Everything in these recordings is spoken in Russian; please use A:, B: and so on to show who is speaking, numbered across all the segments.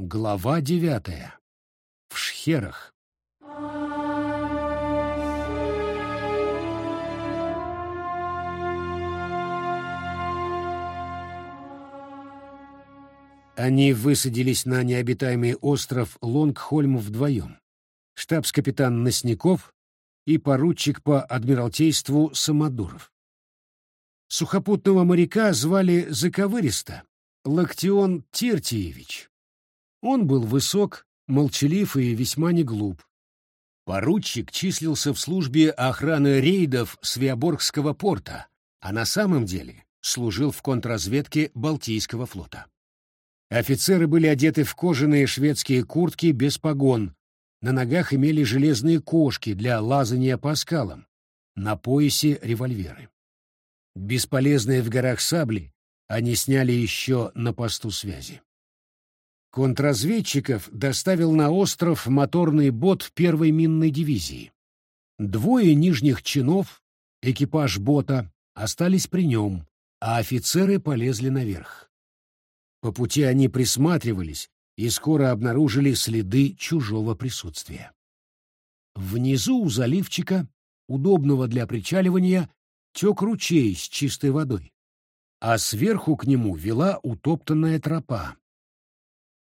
A: Глава девятая. В Шхерах. Они высадились на необитаемый остров Лонгхольм вдвоем. Штабс-капитан Носников и поручик по адмиралтейству Самодуров. Сухопутного моряка звали заковыристо Лактион Тертиевич. Он был высок, молчалив и весьма не глуп. Поручик числился в службе охраны рейдов Свиоборгского порта, а на самом деле служил в контрразведке Балтийского флота. Офицеры были одеты в кожаные шведские куртки без погон, на ногах имели железные кошки для лазания по скалам, на поясе револьверы. Бесполезные в горах сабли они сняли еще на посту связи. Контрразведчиков доставил на остров моторный бот первой минной дивизии. Двое нижних чинов, экипаж бота, остались при нем, а офицеры полезли наверх. По пути они присматривались и скоро обнаружили следы чужого присутствия. Внизу у заливчика, удобного для причаливания, тек ручей с чистой водой, а сверху к нему вела утоптанная тропа,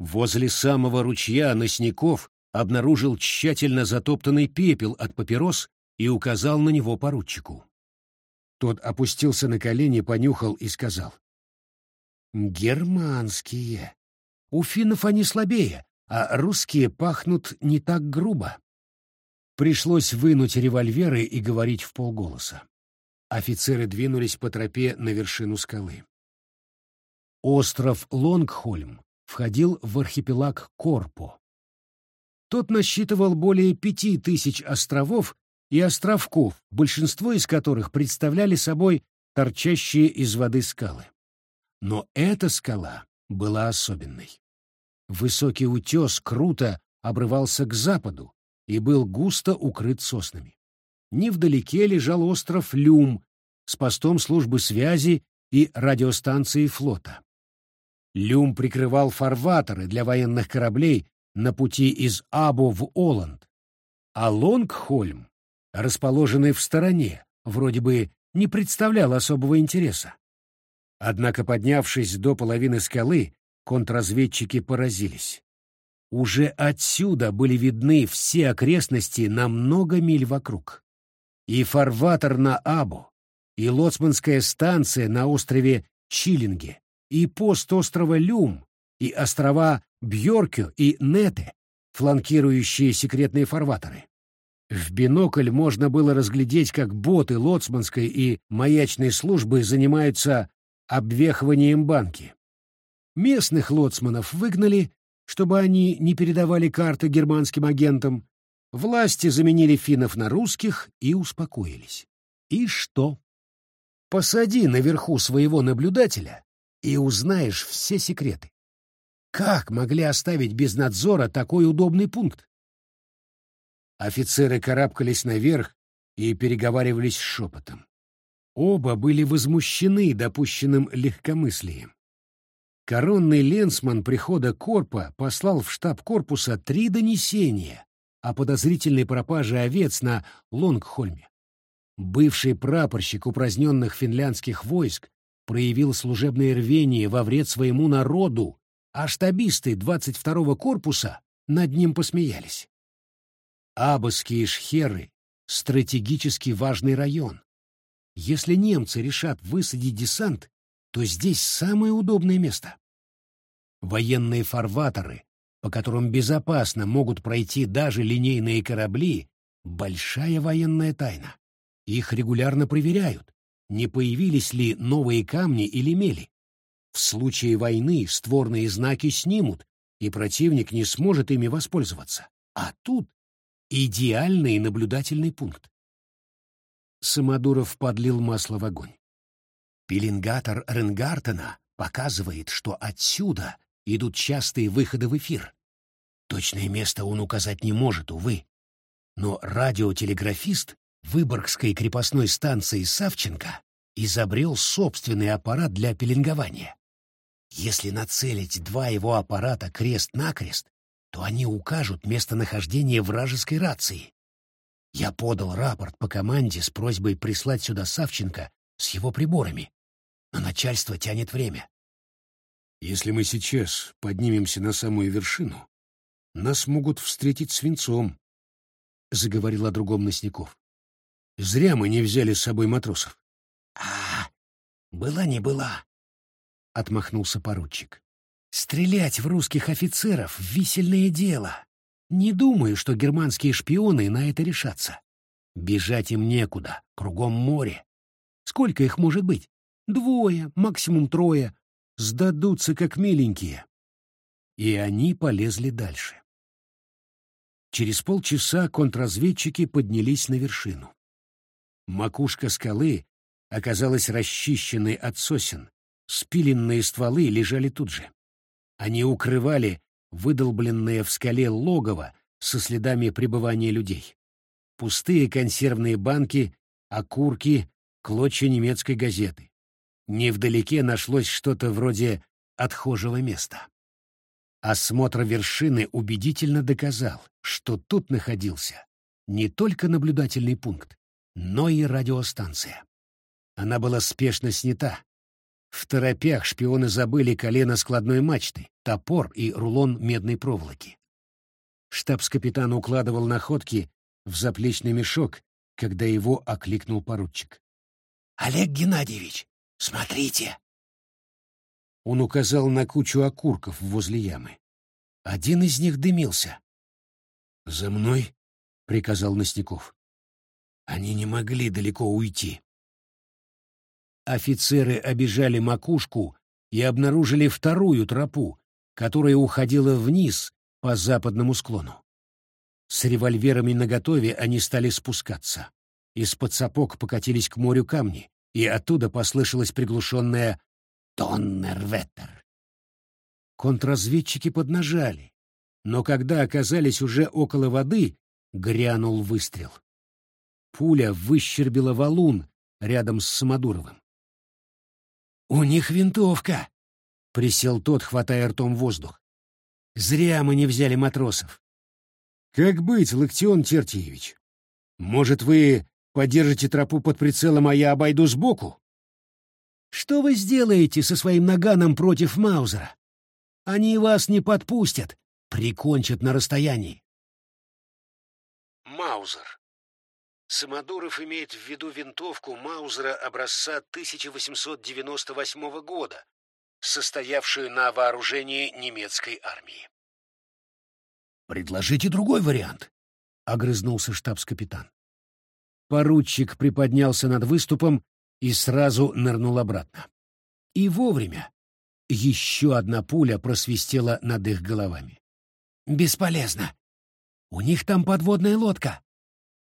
A: Возле самого ручья Носников обнаружил тщательно затоптанный пепел от папирос и указал на него поручику. Тот опустился на колени, понюхал и сказал. «Германские. У финнов они слабее, а русские пахнут не так грубо». Пришлось вынуть револьверы и говорить в полголоса. Офицеры двинулись по тропе на вершину скалы. Остров Лонгхольм входил в архипелаг Корпо. Тот насчитывал более пяти тысяч островов и островков, большинство из которых представляли собой торчащие из воды скалы. Но эта скала была особенной. Высокий утес круто обрывался к западу и был густо укрыт соснами. Невдалеке лежал остров Люм с постом службы связи и радиостанцией флота. Люм прикрывал фарватеры для военных кораблей на пути из Абу в Оланд, а Лонгхольм, расположенный в стороне, вроде бы не представлял особого интереса. Однако, поднявшись до половины скалы, контрразведчики поразились. Уже отсюда были видны все окрестности на много миль вокруг. И фарватер на Абу, и лоцманская станция на острове Чилинге, и пост острова Люм, и острова Бьоркю и Нете, фланкирующие секретные фарватеры. В бинокль можно было разглядеть, как боты лоцманской и маячной службы занимаются обвехиванием банки. Местных лоцманов выгнали, чтобы они не передавали карты германским агентам. Власти заменили финнов на русских и успокоились. И что? Посади наверху своего наблюдателя, и узнаешь все секреты. Как могли оставить без надзора такой удобный пункт? Офицеры карабкались наверх и переговаривались шепотом. Оба были возмущены допущенным легкомыслием. Коронный ленсман прихода Корпа послал в штаб корпуса три донесения о подозрительной пропаже овец на Лонгхольме. Бывший прапорщик упраздненных финляндских войск проявил служебное рвение во вред своему народу, а штабисты 22-го корпуса над ним посмеялись. Абасские шхеры — стратегически важный район. Если немцы решат высадить десант, то здесь самое удобное место. Военные фарватеры, по которым безопасно могут пройти даже линейные корабли, большая военная тайна. Их регулярно проверяют, не появились ли новые камни или мели. В случае войны створные знаки снимут, и противник не сможет ими воспользоваться. А тут идеальный наблюдательный пункт. Самодуров подлил масло в огонь. Пеленгатор Ренгартена показывает, что отсюда идут частые выходы в эфир. Точное место он указать не может, увы. Но радиотелеграфист Выборгской крепостной станции Савченко изобрел собственный аппарат для пеленгования. Если нацелить два его аппарата крест-накрест, то они укажут местонахождение вражеской рации. Я подал рапорт по команде с просьбой прислать сюда Савченко с его приборами, но начальство тянет время. Если мы сейчас поднимемся на самую вершину, нас могут встретить свинцом, — заговорил о другом Носников. Зря мы не взяли с собой матросов. — А, была не была, — отмахнулся поручик. Стрелять в русских офицеров — висельное дело. Не думаю, что германские шпионы на это решатся. Бежать им некуда, кругом море. Сколько их может быть? Двое, максимум трое. Сдадутся как миленькие. И они полезли дальше. Через полчаса контрразведчики поднялись на вершину. Макушка скалы оказалась расчищенной от сосен, спиленные стволы лежали тут же. Они укрывали выдолбленное в скале логово со следами пребывания людей. Пустые консервные банки, окурки, клочья немецкой газеты. Невдалеке нашлось что-то вроде отхожего места. Осмотр вершины убедительно доказал, что тут находился не только наблюдательный пункт, но и радиостанция. Она была спешно снята. В торопях шпионы забыли колено складной мачты, топор и рулон медной проволоки. Штабс-капитан укладывал находки в заплечный мешок, когда его окликнул поручик. «Олег Геннадьевич, смотрите!» Он указал на кучу окурков возле ямы. Один из них дымился. «За мной!» — приказал Ностяков. Они не могли далеко уйти. Офицеры обижали макушку и обнаружили вторую тропу, которая уходила вниз по западному склону. С револьверами наготове они стали спускаться. Из-под сапог покатились к морю камни, и оттуда послышалось приглушенное «Тоннерветтер». Контрразведчики поднажали, но когда оказались уже около воды, грянул выстрел. Пуля выщербила валун рядом с Самодуровым. «У них винтовка!» — присел тот, хватая ртом воздух. «Зря мы не взяли матросов». «Как быть, Локтион Тертьевич? Может, вы подержите тропу под прицелом, а я обойду сбоку?» «Что вы сделаете со своим наганом против Маузера? Они вас не подпустят, прикончат на расстоянии. Маузер. Самодуров имеет в виду винтовку Маузера образца 1898 года, состоявшую на вооружении немецкой армии. «Предложите другой вариант», — огрызнулся штабс-капитан. Поручик приподнялся над выступом и сразу нырнул обратно. И вовремя. Еще одна пуля просвистела над их головами. «Бесполезно. У них там подводная лодка».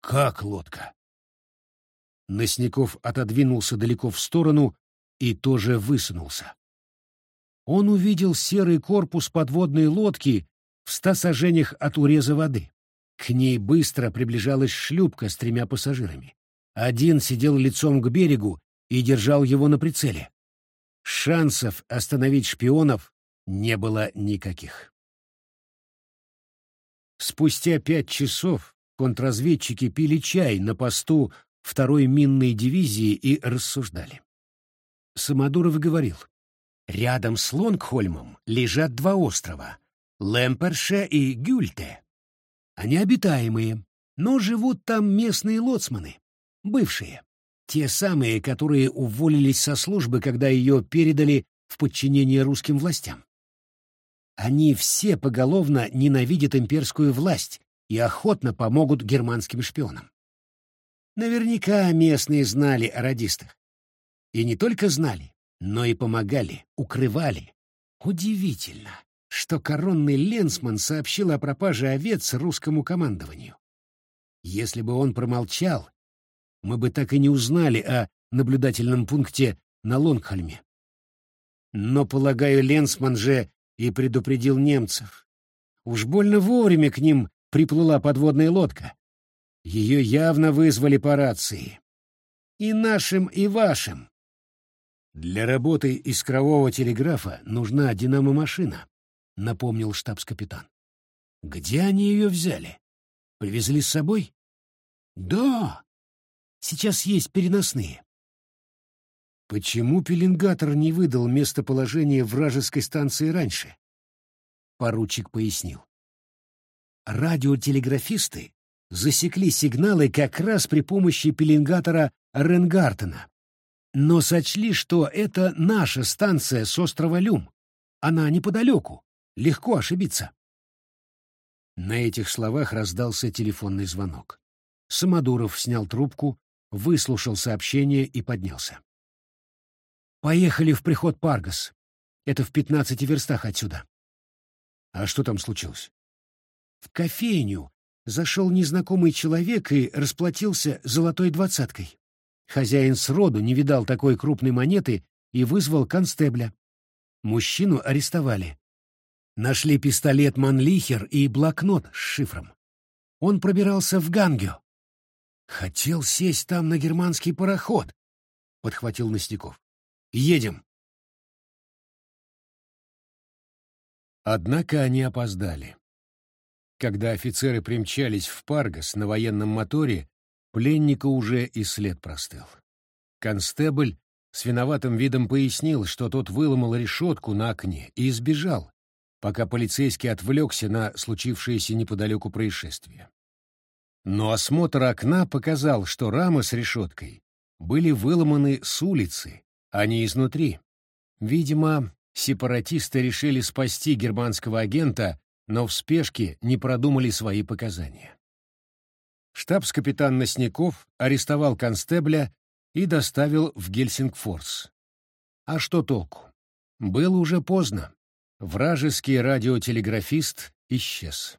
A: «Как лодка?» Носников отодвинулся далеко в сторону и тоже высунулся. Он увидел серый корпус подводной лодки в ста сажениях от уреза воды. К ней быстро приближалась шлюпка с тремя пассажирами. Один сидел лицом к берегу и держал его на прицеле. Шансов остановить шпионов не было никаких. Спустя пять часов контрразведчики пили чай на посту второй минной дивизии и рассуждали. Самодуров говорил, рядом с Лонгхольмом лежат два острова — Лемперше и Гюльте. Они обитаемые, но живут там местные лоцманы, бывшие. Те самые, которые уволились со службы, когда ее передали в подчинение русским властям. Они все поголовно ненавидят имперскую власть и охотно помогут германским шпионам. Наверняка местные знали о радистах. И не только знали, но и помогали, укрывали. Удивительно, что коронный Ленсман сообщил о пропаже овец русскому командованию. Если бы он промолчал, мы бы так и не узнали о наблюдательном пункте на Лонгхольме. Но, полагаю, Ленсман же и предупредил немцев. Уж больно вовремя к ним приплыла подводная лодка. Ее явно вызвали по рации. И нашим, и вашим. Для работы искрового телеграфа нужна динамомашина, напомнил штабс-капитан. Где они ее взяли? Привезли с собой? Да. Сейчас есть переносные. Почему пеленгатор не выдал местоположение вражеской станции раньше? Поручик пояснил. Радиотелеграфисты засекли сигналы как раз при помощи пеленгатора Ренгартена, но сочли, что это наша станция с острова Люм. Она неподалеку, легко ошибиться. На этих словах раздался телефонный звонок. Самодуров снял трубку, выслушал сообщение и поднялся. «Поехали в приход Паргас. Это в пятнадцати верстах отсюда». «А что там случилось?» «В кофейню зашел незнакомый человек и расплатился золотой двадцаткой. Хозяин сроду не видал такой крупной монеты и вызвал констебля. Мужчину арестовали. Нашли пистолет Манлихер и блокнот с шифром. Он пробирался в Гангю. «Хотел сесть там на германский пароход», — подхватил Ностяков. Едем. Однако они опоздали. Когда офицеры примчались в Паргас на военном моторе, пленника уже и след простыл. Констебль с виноватым видом пояснил, что тот выломал решетку на окне и избежал, пока полицейский отвлекся на случившееся неподалеку происшествие. Но осмотр окна показал, что рамы с решеткой были выломаны с улицы, а не изнутри. Видимо, сепаратисты решили спасти германского агента, но в спешке не продумали свои показания. Штабс-капитан Носняков арестовал констебля и доставил в Гельсингфорс. А что толку? Было уже поздно. Вражеский радиотелеграфист исчез.